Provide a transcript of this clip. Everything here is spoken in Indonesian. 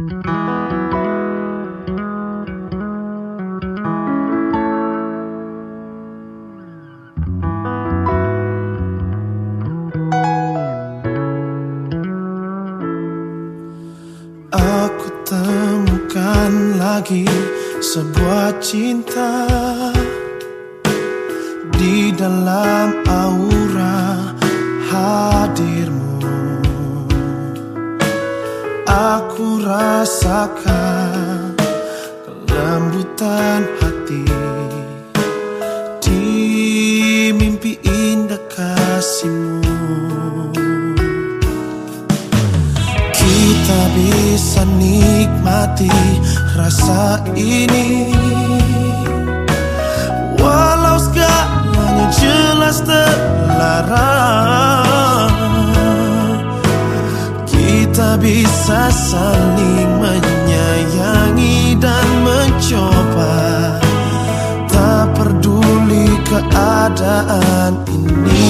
Aku temukan lagi sebuah cinta di dalam aura hadirmu. Aku rasakan kelembutan hati di mimpi indah kasihmu. Kita bisa nikmati rasa ini Walau segalanya jelas terlarang Bisa saling menyayangi dan mencoba. Tak peduli keadaan ini